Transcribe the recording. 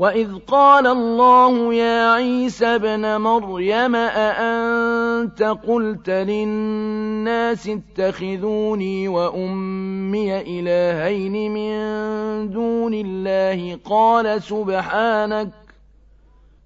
وَإِذْ قَالَ اللَّهُ يَا عِيسَى ابْنَ مَرْيَمَ أَأَنتَ قُلْتَ لِلنَّاسِ اتَّخِذُونِي وَأُمِّيَ إِلَٰهَيْنِ مِن دُونِ اللَّهِ قَالَ سُبْحَانَكَ